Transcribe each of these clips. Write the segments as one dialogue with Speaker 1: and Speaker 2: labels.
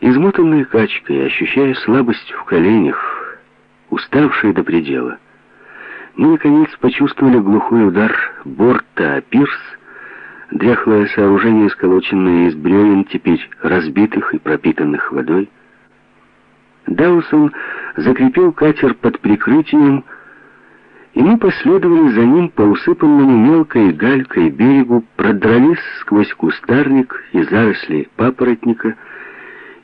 Speaker 1: Измотанные качкой, ощущая слабость в коленях, уставшие до предела, мы, наконец, почувствовали глухой удар борта, а пирс, дряхлое сооружение, сколоченное из бревен, теперь разбитых и пропитанных водой. Даусон закрепил катер под прикрытием, и мы последовали за ним по усыпанному мелкой галькой берегу, продрались сквозь кустарник и заросли папоротника,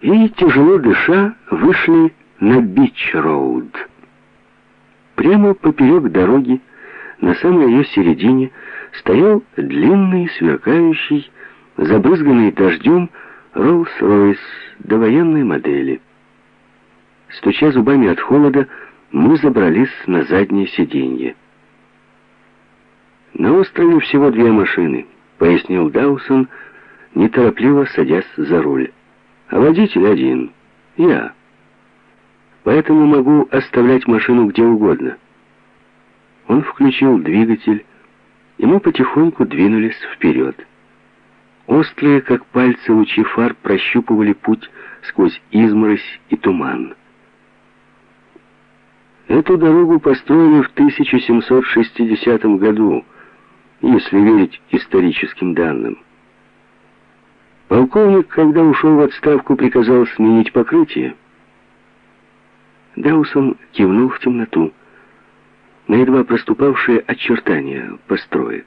Speaker 1: и, тяжело дыша, вышли на Бич-Роуд. Прямо поперек дороги, на самой ее середине, стоял длинный, сверкающий, забрызганный дождем Роллс-Ройс довоенной модели. Стуча зубами от холода, мы забрались на заднее сиденье. «На острове всего две машины», — пояснил Даусон, неторопливо садясь за руль. «А водитель один. Я» поэтому могу оставлять машину где угодно. Он включил двигатель, и мы потихоньку двинулись вперед. Острые, как пальцы, лучи фар прощупывали путь сквозь изморозь и туман. Эту дорогу построили в 1760 году, если верить историческим данным. Полковник, когда ушел в отставку, приказал сменить покрытие. Даусон кивнул в темноту, на едва проступавшие очертания построек.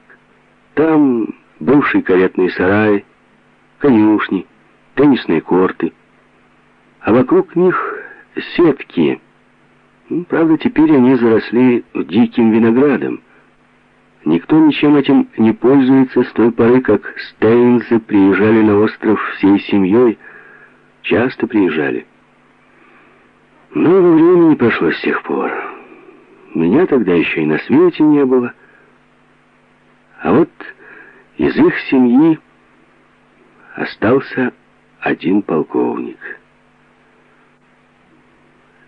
Speaker 1: Там бывший каретный сарай, конюшни, теннисные корты, а вокруг них сетки. Ну, правда, теперь они заросли диким виноградом. Никто ничем этим не пользуется с той поры, как Стейнзы приезжали на остров всей семьей, часто приезжали. Много времени прошло с тех пор. Меня тогда еще и на свете не было. А вот из их семьи остался один полковник.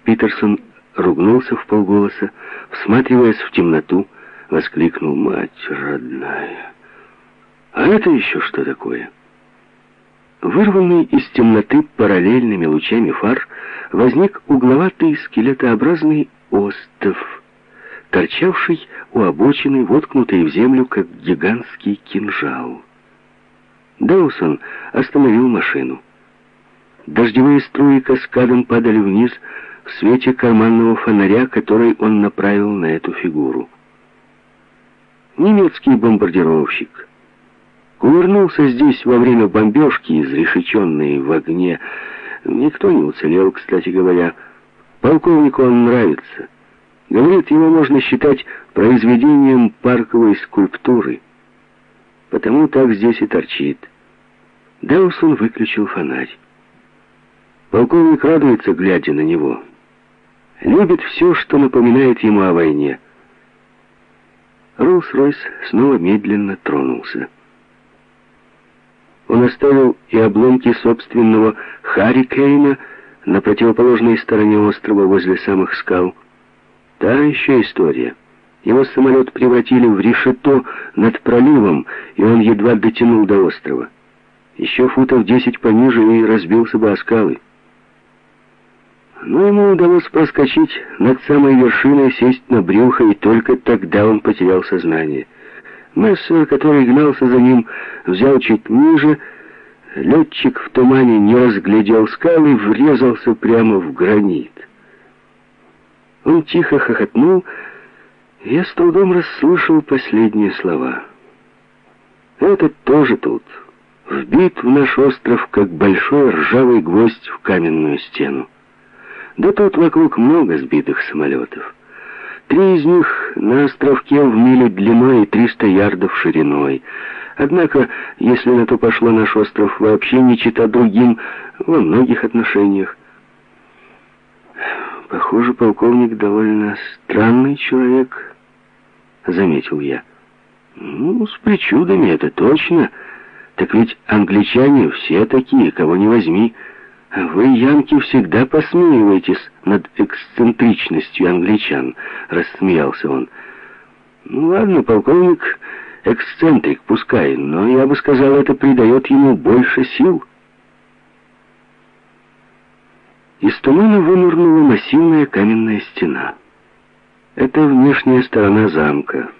Speaker 1: Питерсон ругнулся в полголоса, всматриваясь в темноту, воскликнул «Мать родная!» «А это еще что такое?» Вырванный из темноты параллельными лучами фар возник угловатый скелетообразный остов, торчавший у обочины, воткнутый в землю, как гигантский кинжал. Даусон остановил машину. Дождевые струи каскадом падали вниз в свете карманного фонаря, который он направил на эту фигуру. Немецкий бомбардировщик — Кувырнулся здесь во время бомбежки, изрешеченный в огне. Никто не уцелел, кстати говоря. Полковнику он нравится. Говорит, его можно считать произведением парковой скульптуры. Потому так здесь и торчит. Даусон выключил фонарь. Полковник радуется, глядя на него. Любит все, что напоминает ему о войне. Роллс-Ройс снова медленно тронулся. Он оставил и обломки собственного Харрикейна на противоположной стороне острова возле самых скал. Та еще история. Его самолет превратили в решето над проливом, и он едва дотянул до острова. Еще футов десять пониже и разбился бы о скалы. Но ему удалось проскочить над самой вершиной, сесть на брюхо, и только тогда он потерял сознание. Мессер, который гнался за ним, взял чуть ниже. Летчик в тумане не разглядел скалы, врезался прямо в гранит. Он тихо хохотнул, и я с трудом расслышал последние слова. «Этот тоже тут, вбит в наш остров, как большой ржавый гвоздь в каменную стену. Да тут вокруг много сбитых самолетов». Три из них на островке в миле длиной и 300 ярдов шириной. Однако, если на то пошло, наш остров вообще не чита другим во многих отношениях. Похоже, полковник довольно странный человек, заметил я. Ну, с причудами, это точно. Так ведь англичане все такие, кого не возьми. «Вы, янки, всегда посмеиваетесь над эксцентричностью англичан», — рассмеялся он. «Ну ладно, полковник эксцентрик, пускай, но я бы сказал, это придает ему больше сил». Из тумана вынырнула массивная каменная стена. Это внешняя сторона замка.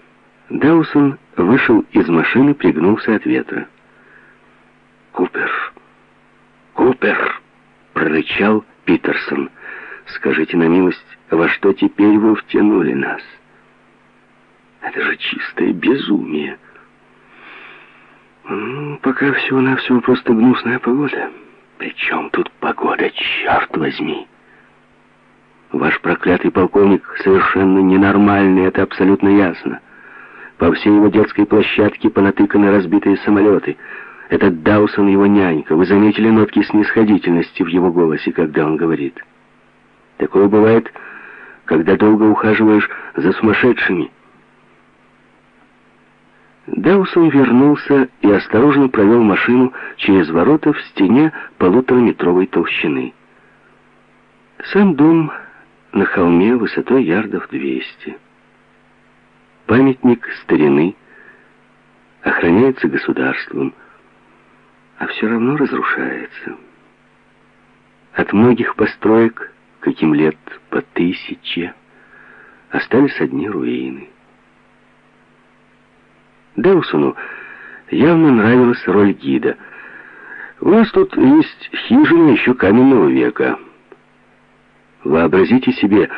Speaker 1: Даусон вышел из машины, пригнулся от ветра. «Купер! Купер!» — прорычал Питерсон. «Скажите на милость, во что теперь вы втянули нас? Это же чистое безумие!» «Ну, пока всего-навсего просто гнусная погода». «При чем тут погода, черт возьми?» «Ваш проклятый полковник совершенно ненормальный, это абсолютно ясно. По всей его детской площадке понатыканы разбитые самолеты. Этот Даусон его нянька. Вы заметили нотки снисходительности в его голосе, когда он говорит? Такое бывает, когда долго ухаживаешь за сумасшедшими». Даусон вернулся и осторожно провел машину через ворота в стене полутораметровой толщины. Сам дом на холме высотой ярдов 200. Памятник старины охраняется государством, а все равно разрушается. От многих построек, каким лет по тысяче, остались одни руины. Деусону явно нравилась роль гида. «У нас тут есть хижина еще каменного века. Вообразите себе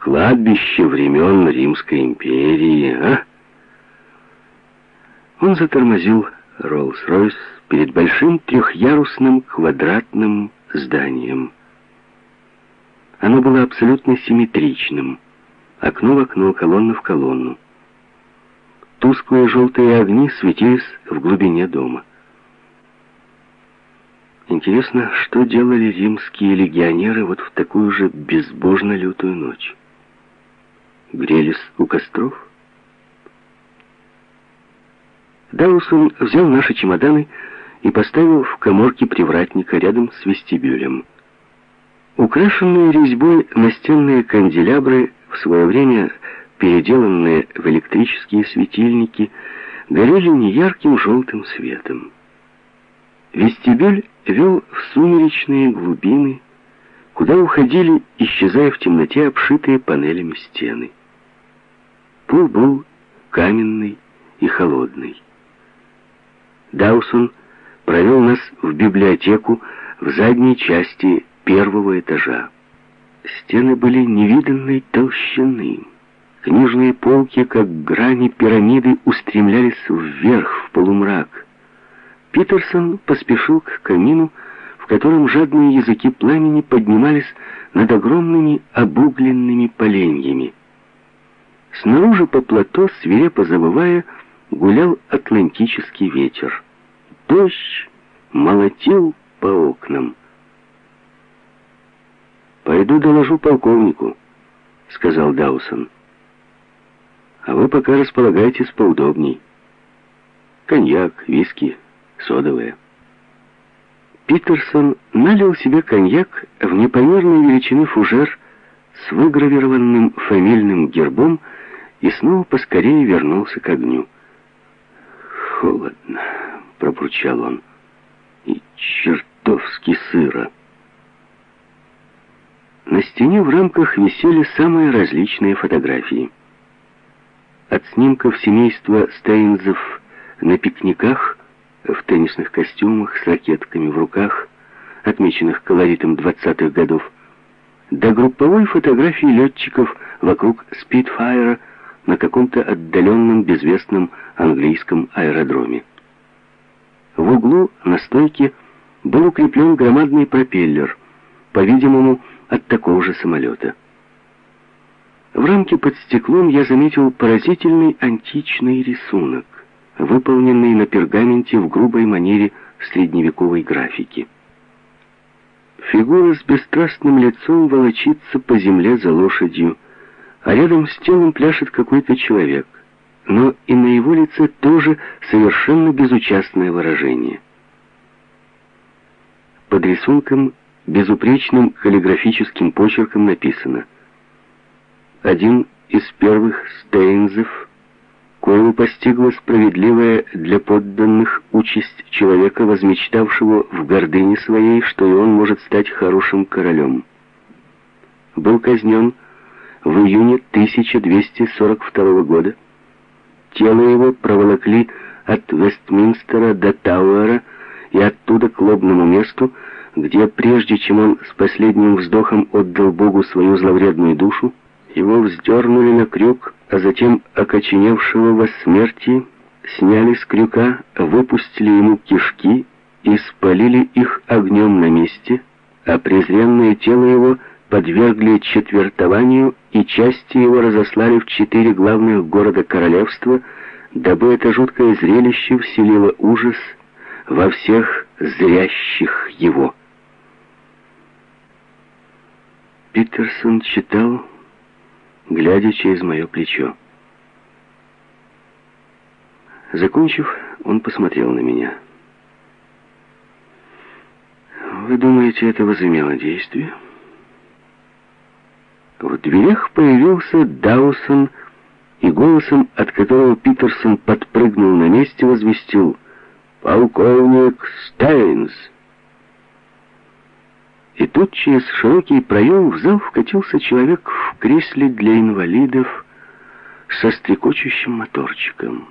Speaker 1: кладбище времен Римской империи, а?» Он затормозил Роллс-Ройс перед большим трехъярусным квадратным зданием. Оно было абсолютно симметричным. Окно в окно, колонна в колонну. Тусклые желтые огни светились в глубине дома. Интересно, что делали римские легионеры вот в такую же безбожно лютую ночь? Грелись у костров? Даусон взял наши чемоданы и поставил в коморке привратника рядом с вестибюлем. Украшенные резьбой настенные канделябры в свое время переделанные в электрические светильники, горели неярким желтым светом. Вестибюль вел в сумеречные глубины, куда уходили, исчезая в темноте, обшитые панелями стены. Пол был каменный и холодный. Даусон провел нас в библиотеку в задней части первого этажа. Стены были невиданной толщины. Книжные полки, как грани пирамиды, устремлялись вверх, в полумрак. Питерсон поспешил к камину, в котором жадные языки пламени поднимались над огромными обугленными поленьями. Снаружи по плато, свирепо забывая, гулял атлантический ветер. Дождь молотил по окнам. «Пойду доложу полковнику», — сказал Даусон. А вы пока располагайтесь поудобней. Коньяк, виски, содовые. Питерсон налил себе коньяк в непомерной величины фужер с выгравированным фамильным гербом и снова поскорее вернулся к огню. «Холодно», — пробурчал он, — «и чертовски сыро». На стене в рамках висели самые различные фотографии. От снимков семейства Стейнзов на пикниках, в теннисных костюмах, с ракетками в руках, отмеченных колоритом 20-х годов, до групповой фотографии летчиков вокруг Спитфайра на каком-то отдаленном безвестном английском аэродроме. В углу на стойке был укреплен громадный пропеллер, по-видимому, от такого же самолета. В рамке под стеклом я заметил поразительный античный рисунок, выполненный на пергаменте в грубой манере средневековой графики. Фигура с бесстрастным лицом волочится по земле за лошадью, а рядом с телом пляшет какой-то человек, но и на его лице тоже совершенно безучастное выражение. Под рисунком безупречным каллиграфическим почерком написано один из первых стейнзов, коему постигла справедливая для подданных участь человека, возмечтавшего в гордыне своей, что и он может стать хорошим королем. был казнен в июне 1242 года. Тело его проволокли от Вестминстера до Тауэра и оттуда к лобному месту, где, прежде чем он с последним вздохом отдал Богу свою зловредную душу, его вздернули на крюк, а затем, окоченевшего во смерти, сняли с крюка, выпустили ему кишки и спалили их огнем на месте, а презренное тело его подвергли четвертованию и части его разослали в четыре главных города королевства, дабы это жуткое зрелище вселило ужас во всех зрящих его. Питерсон читал, глядя через мое плечо. Закончив, он посмотрел на меня. «Вы думаете, это возымело действие?» В дверях появился Даусон и голосом, от которого Питерсон подпрыгнул на месте, возвестил «Полковник Стейнс!» И тут через широкий проем в зал вкатился человек в кресле для инвалидов со стрекочущим моторчиком.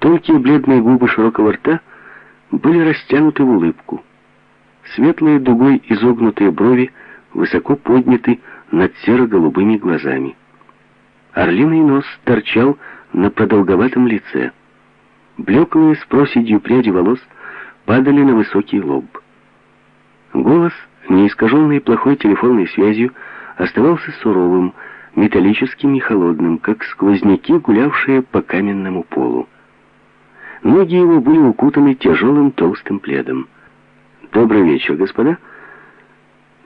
Speaker 1: Тонкие бледные губы широкого рта были растянуты в улыбку. Светлые дугой изогнутые брови высоко подняты над серо-голубыми глазами. Орлиный нос торчал на продолговатом лице. Блеклые с проседью пряди волос падали на высокий лоб. Голос, не искаженный плохой телефонной связью, оставался суровым, металлическим и холодным, как сквозняки, гулявшие по каменному полу. Ноги его были укутаны тяжелым толстым пледом. «Добрый вечер, господа!»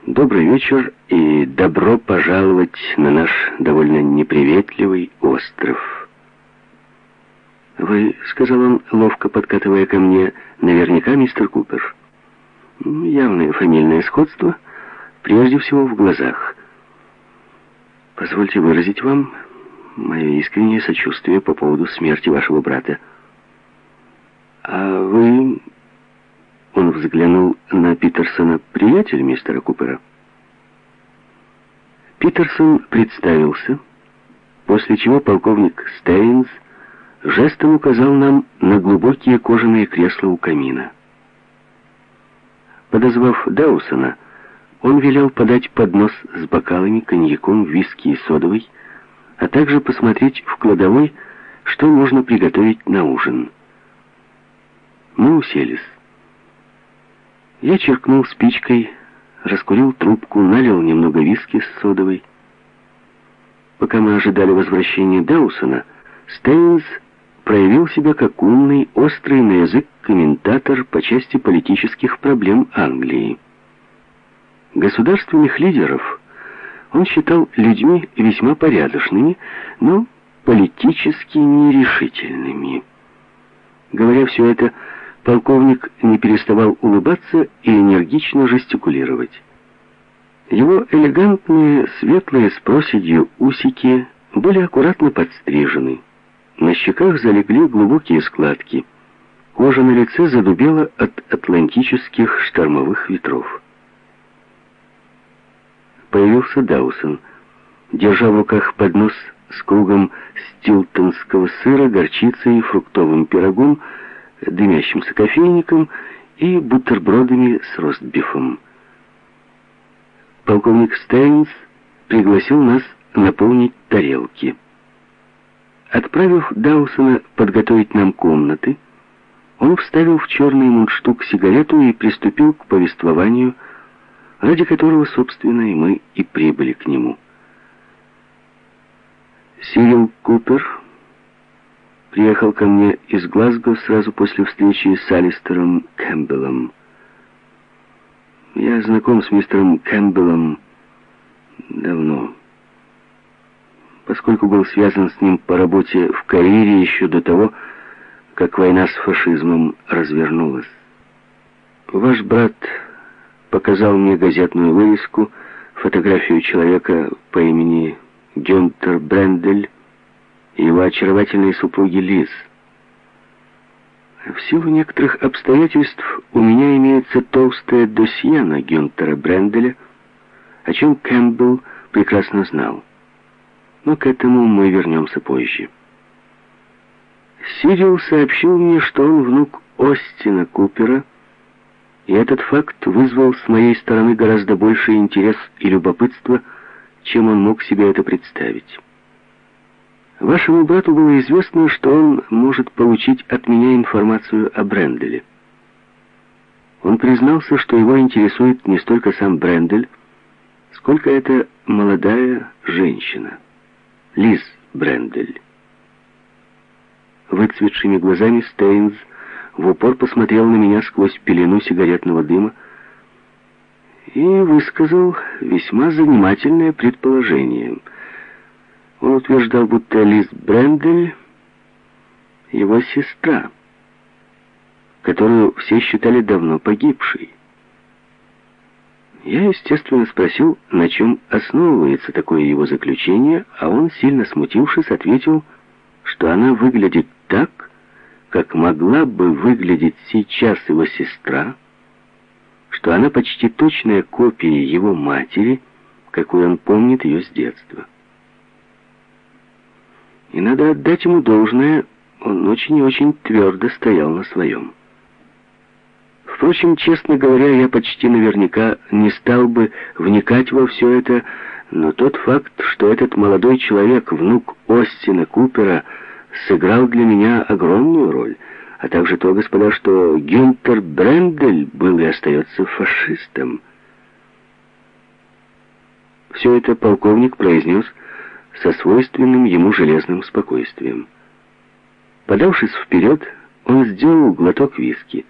Speaker 1: «Добрый вечер и добро пожаловать на наш довольно неприветливый остров!» «Вы, — сказал он, ловко подкатывая ко мне, — наверняка мистер Купер». Явное фамильное сходство, прежде всего в глазах. Позвольте выразить вам мое искреннее сочувствие по поводу смерти вашего брата. А вы... Он взглянул на Питерсона, приятель мистера Купера. Питерсон представился, после чего полковник Стейнс жестом указал нам на глубокие кожаные кресла у камина. Подозвав Даусона, он велел подать поднос с бокалами, коньяком, виски и содовой, а также посмотреть в кладовой, что можно приготовить на ужин. Мы уселись. Я черкнул спичкой, раскурил трубку, налил немного виски с содовой. Пока мы ожидали возвращения Даусона, Стейнс проявил себя как умный, острый на язык комментатор по части политических проблем Англии. Государственных лидеров он считал людьми весьма порядочными, но политически нерешительными. Говоря все это, полковник не переставал улыбаться и энергично жестикулировать. Его элегантные, светлые с проседью усики были аккуратно подстрижены. На щеках залегли глубокие складки. Кожа на лице задубела от атлантических штормовых ветров. Появился Даусон, держа в руках поднос с кругом стилтонского сыра, горчицей и фруктовым пирогом, дымящимся кофейником и бутербродами с ростбифом. Полковник Стейнс пригласил нас наполнить тарелки. Отправив Даусона подготовить нам комнаты, он вставил в черный мундштук сигарету и приступил к повествованию, ради которого, собственно, и мы и прибыли к нему. Сирил Купер приехал ко мне из Глазго сразу после встречи с Алистером Кэмпбеллом. Я знаком с мистером Кэмпбеллом давно поскольку был связан с ним по работе в Каире еще до того, как война с фашизмом развернулась. Ваш брат показал мне газетную вывеску, фотографию человека по имени Гюнтер Брендель и его очаровательной супруги Лиз. В силу некоторых обстоятельств у меня имеется толстое досье на Гюнтера Бренделя, о чем Кэмпбелл прекрасно знал. Но к этому мы вернемся позже. Сирил сообщил мне, что он внук Остина Купера, и этот факт вызвал с моей стороны гораздо больший интерес и любопытство, чем он мог себе это представить. Вашему брату было известно, что он может получить от меня информацию о Бренделе. Он признался, что его интересует не столько сам Брендель, сколько эта молодая женщина, Лиз Брендель. Выцветшими глазами Стейнс в упор посмотрел на меня сквозь пелену сигаретного дыма и высказал весьма занимательное предположение. Он утверждал, будто Лиз Брендель — его сестра, которую все считали давно погибшей. Я, естественно, спросил, на чем основывается такое его заключение, а он, сильно смутившись, ответил, что она выглядит так, как могла бы выглядеть сейчас его сестра, что она почти точная копия его матери, какой он помнит ее с детства. И надо отдать ему должное, он очень и очень твердо стоял на своем. Впрочем, честно говоря, я почти наверняка не стал бы вникать во все это, но тот факт, что этот молодой человек, внук Остина Купера, сыграл для меня огромную роль, а также то, господа, что Гюнтер Брендель был и остается фашистом. Все это полковник произнес со свойственным ему железным спокойствием. Подавшись вперед, он сделал глоток виски.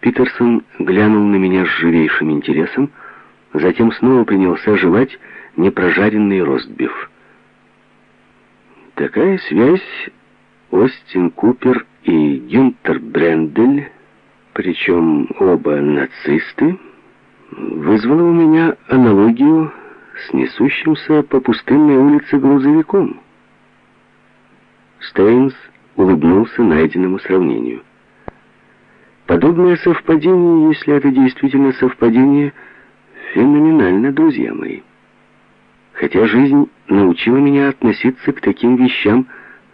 Speaker 1: Питерсон глянул на меня с живейшим интересом, затем снова принялся жевать непрожаренный ростбиф. Такая связь Остин Купер и Гюнтер Брендель, причем оба нацисты, вызвала у меня аналогию с несущимся по пустынной улице грузовиком. Стейнс улыбнулся найденному сравнению. Подобное совпадение, если это действительно совпадение, феноменально, друзья мои. Хотя жизнь научила меня относиться к таким вещам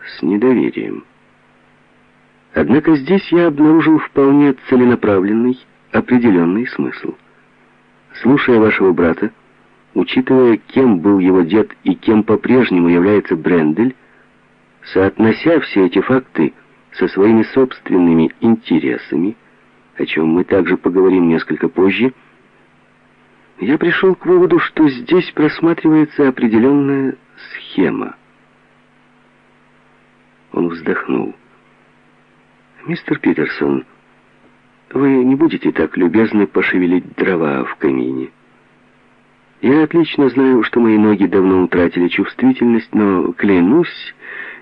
Speaker 1: с недоверием. Однако здесь я обнаружил вполне целенаправленный, определенный смысл. Слушая вашего брата, учитывая, кем был его дед и кем по-прежнему является Брендель, соотнося все эти факты со своими собственными интересами, о чем мы также поговорим несколько позже, я пришел к выводу, что здесь просматривается определенная схема. Он вздохнул. «Мистер Питерсон, вы не будете так любезны пошевелить дрова в камине?» Я отлично знаю, что мои ноги давно утратили чувствительность, но, клянусь,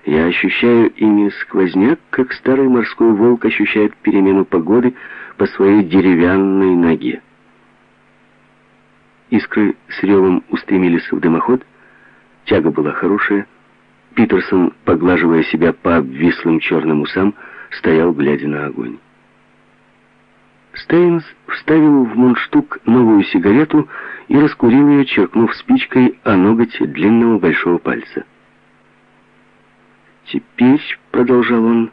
Speaker 1: я ощущаю ими сквозняк, как старый морской волк ощущает перемену погоды по своей деревянной ноге. Искры с ревом устремились в дымоход, тяга была хорошая, Питерсон, поглаживая себя по обвислым черным усам, стоял, глядя на огонь. Стейнс вставил в мундштук новую сигарету и раскурил ее, черкнув спичкой о ноготь длинного большого пальца. «Теперь», — продолжал он,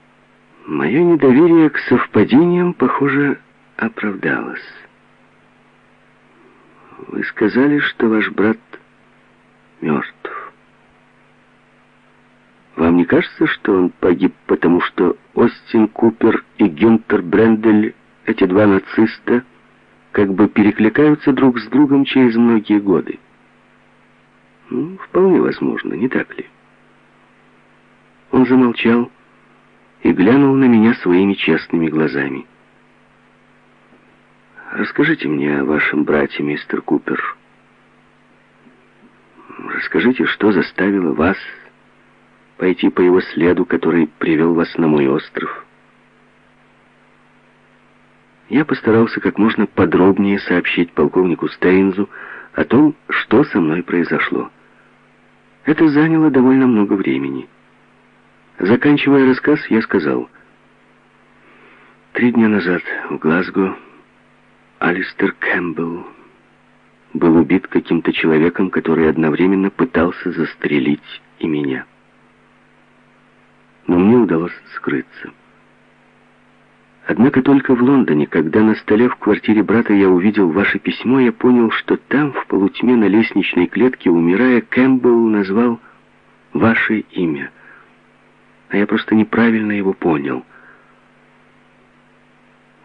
Speaker 1: — «мое недоверие к совпадениям, похоже, оправдалось. Вы сказали, что ваш брат мертв. Вам не кажется, что он погиб, потому что Остин Купер и Гюнтер Брендель, эти два нациста, как бы перекликаются друг с другом через многие годы? Ну, вполне возможно, не так ли? Он замолчал и глянул на меня своими честными глазами. «Расскажите мне о вашем брате, мистер Купер. Расскажите, что заставило вас пойти по его следу, который привел вас на мой остров. Я постарался как можно подробнее сообщить полковнику Стейнзу о том, что со мной произошло. Это заняло довольно много времени. Заканчивая рассказ, я сказал, «Три дня назад в Глазго Алистер Кэмпбелл был убит каким-то человеком, который одновременно пытался застрелить и меня. Но мне удалось скрыться. Однако только в Лондоне, когда на столе в квартире брата я увидел ваше письмо, я понял, что там, в полутьме на лестничной клетке, умирая, Кэмпбелл назвал ваше имя. А я просто неправильно его понял.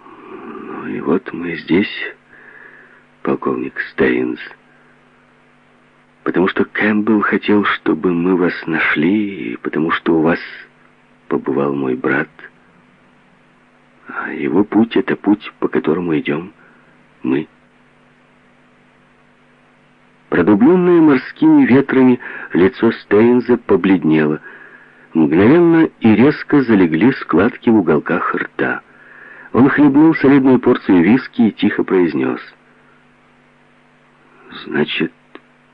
Speaker 1: Ну и вот мы здесь, полковник Стейнс. Потому что Кэмпбелл хотел, чтобы мы вас нашли, и потому что у вас побывал мой брат — а его путь — это путь, по которому идем мы. Продубленное морскими ветрами лицо Стейнза побледнело. Мгновенно и резко залегли складки в уголках рта. Он хлебнул солидную порцию виски и тихо произнес. «Значит,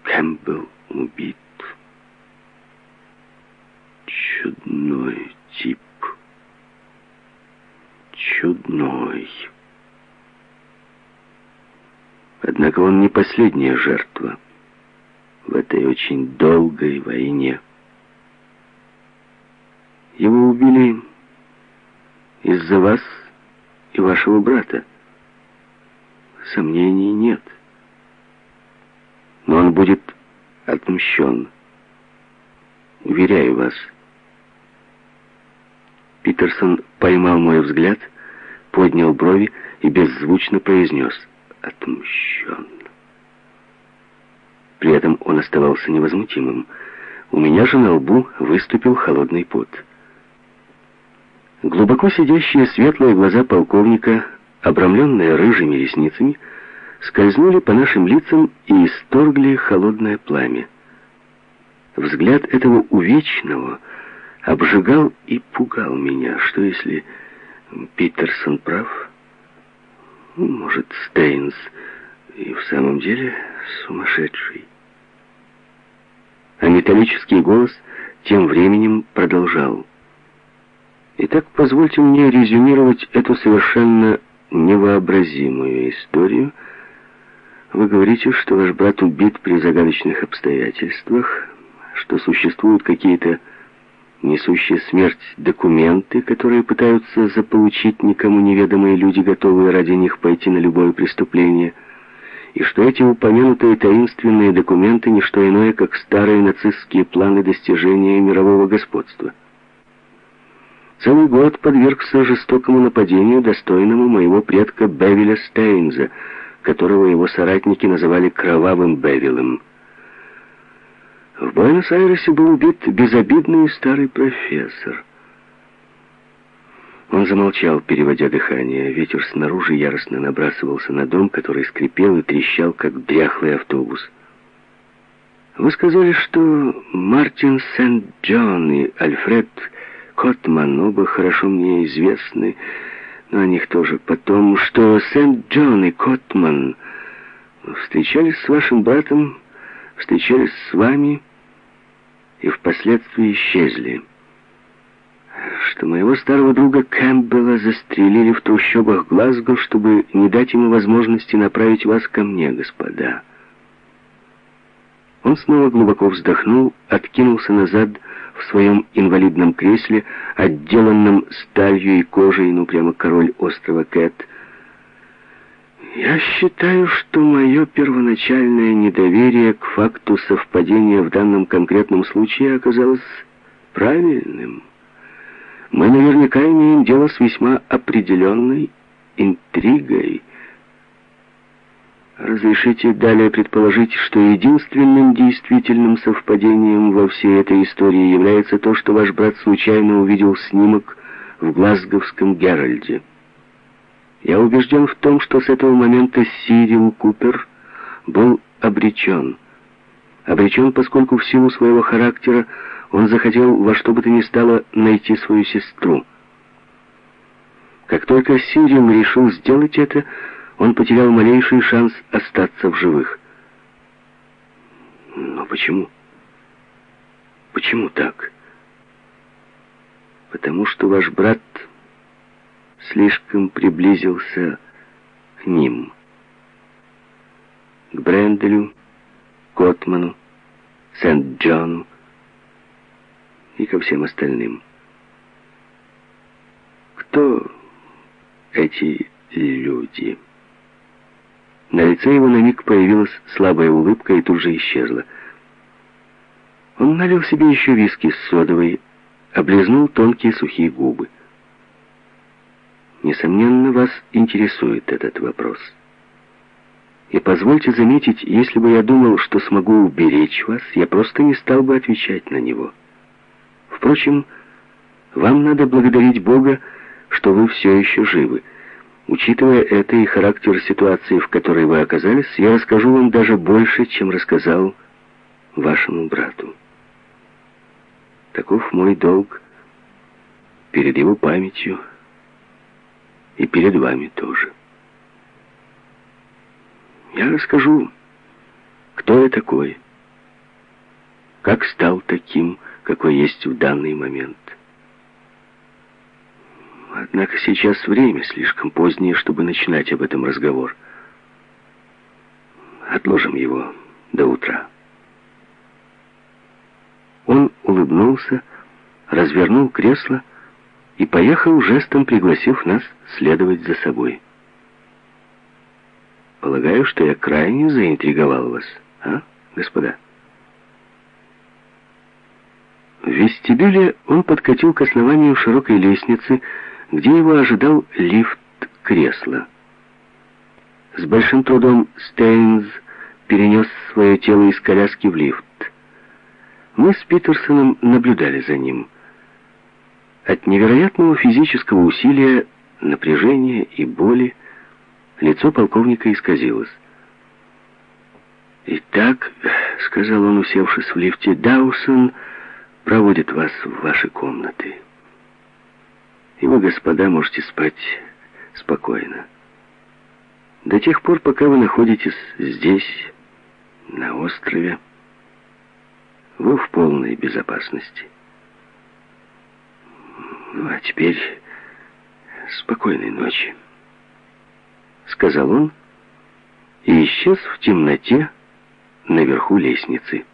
Speaker 1: Кэмпбелл убит. Чудной тип» чудной. Однако он не последняя жертва в этой очень долгой войне. Его убили из-за вас и вашего брата. Сомнений нет. Но он будет отмщен. Уверяю вас. Питерсон поймал мой взгляд поднял брови и беззвучно произнес «Отмщен». При этом он оставался невозмутимым. У меня же на лбу выступил холодный пот. Глубоко сидящие светлые глаза полковника, обрамленные рыжими ресницами, скользнули по нашим лицам и исторгли холодное пламя. Взгляд этого увечного обжигал и пугал меня, что если Питерсон прав. Может, Стейнс и в самом деле сумасшедший. А металлический голос тем временем продолжал. Итак, позвольте мне резюмировать эту совершенно невообразимую историю. Вы говорите, что ваш брат убит при загадочных обстоятельствах, что существуют какие-то несущие смерть документы, которые пытаются заполучить никому неведомые люди, готовые ради них пойти на любое преступление, и что эти упомянутые таинственные документы не что иное, как старые нацистские планы достижения мирового господства. Целый год подвергся жестокому нападению, достойному моего предка Бевиля Стейнза, которого его соратники называли «кровавым Бевилем». В Буэнос-Айресе был убит безобидный старый профессор. Он замолчал, переводя дыхание. Ветер снаружи яростно набрасывался на дом, который скрипел и трещал, как дряхлый автобус. Вы сказали, что Мартин Сент-Джон и Альфред Котман оба хорошо мне известны, но о них тоже потом, что Сент-Джон и Котман встречались с вашим братом, встречались с вами и впоследствии исчезли. Что моего старого друга Кэмпбелла застрелили в трущобах Глазго, чтобы не дать ему возможности направить вас ко мне, господа. Он снова глубоко вздохнул, откинулся назад в своем инвалидном кресле, отделанном сталью и кожей, ну прямо король острова Кэт, я считаю, что мое первоначальное недоверие к факту совпадения в данном конкретном случае оказалось правильным. Мы наверняка имеем дело с весьма определенной интригой. Разрешите далее предположить, что единственным действительным совпадением во всей этой истории является то, что ваш брат случайно увидел снимок в Глазговском Геральде. Я убежден в том, что с этого момента Сирил Купер был обречен. Обречен, поскольку в силу своего характера он захотел во что бы то ни стало найти свою сестру. Как только Сирил решил сделать это, он потерял малейший шанс остаться в живых. Но почему? Почему так? Потому что ваш брат слишком приблизился к ним, к Бренделю, Котману, Сент-Джону и ко всем остальным. Кто эти люди? На лице его на миг появилась слабая улыбка и тут же исчезла. Он налил себе еще виски с содовой, облизнул тонкие сухие губы. Несомненно, вас интересует этот вопрос. И позвольте заметить, если бы я думал, что смогу уберечь вас, я просто не стал бы отвечать на него. Впрочем, вам надо благодарить Бога, что вы все еще живы. Учитывая это и характер ситуации, в которой вы оказались, я расскажу вам даже больше, чем рассказал вашему брату. Таков мой долг перед его памятью и перед вами тоже. Я расскажу, кто я такой, как стал таким, какой есть в данный момент. Однако сейчас время слишком позднее, чтобы начинать об этом разговор. Отложим его до утра. Он улыбнулся, развернул кресло и поехал, жестом пригласив нас следовать за собой. Полагаю, что я крайне заинтриговал вас, а, господа? В вестибюле он подкатил к основанию широкой лестницы, где его ожидал лифт кресла. С большим трудом Стейнс перенес свое тело из коляски в лифт. Мы с Питерсоном наблюдали за ним. От невероятного физического усилия, напряжения и боли лицо полковника исказилось. «Итак», — сказал он, усевшись в лифте, — «Даусон проводит вас в ваши комнаты» и вы, господа, можете спать спокойно. До тех пор, пока вы находитесь здесь, на острове, вы в полной безопасности. Ну, а теперь спокойной ночи, сказал он и исчез в темноте наверху лестницы.